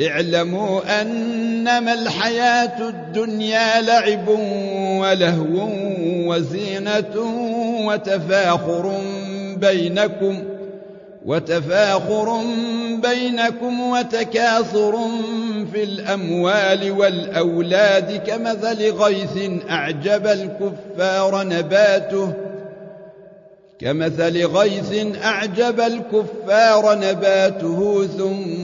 اعلموا أنما الحياة الدنيا لعب ولهو وزينة وتفاخر بينكم وتفاخر بينكم وتكاثر في الأموال والأولاد كمثل غيث أعجب الكفار نباته كمثل غيث أعجب الكفار نباته ثم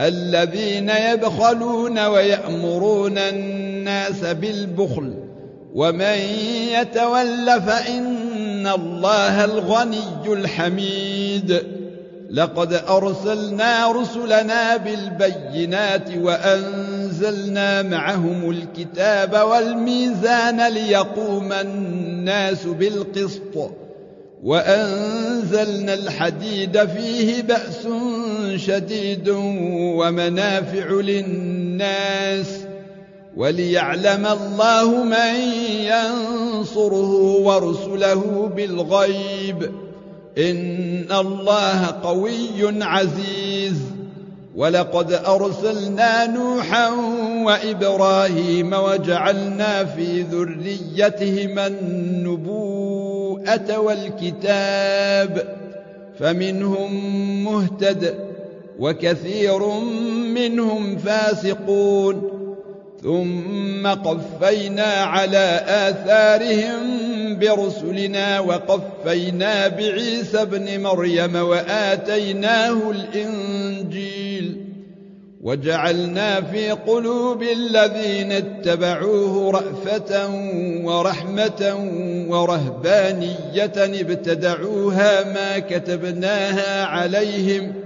الذين يبخلون ويأمرون الناس بالبخل ومن يتول فإن الله الغني الحميد. لقد أرسلنا رسلنا بالبينات وأنزلنا معهم الكتاب والميزان ليقوم الناس بالقسط وأنزلنا الحديد فيه بأس شديد ومنافع للناس وليعلم الله من ينصره ورسله بالغيب إن الله قوي عزيز ولقد أرسلنا نوحا وإبراهيم وجعلنا في ذريتهما النبوءة والكتاب فمنهم مهتد وكثير منهم فاسقون. ثم قفينا على آثارهم برسلنا وقفينا بعيسى ابن مريم وآتيناه الإنجيل. وجعلنا في قلوب الذين اتبعوه رأفة ورحمة ورهبانية ابتدعوها ما كتبناها عليهم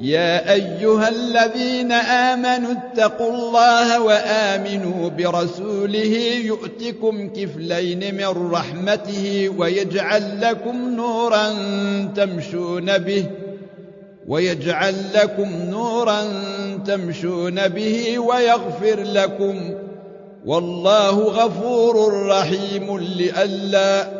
يا أيها الذين آمنوا اتقوا الله وآمنوا برسوله يؤتكم كفلين من رحمته ويجعل لكم نورا تمشون به ويجعل لكم نورا تمشون به ويغفر لكم والله غفور رحيم لئلا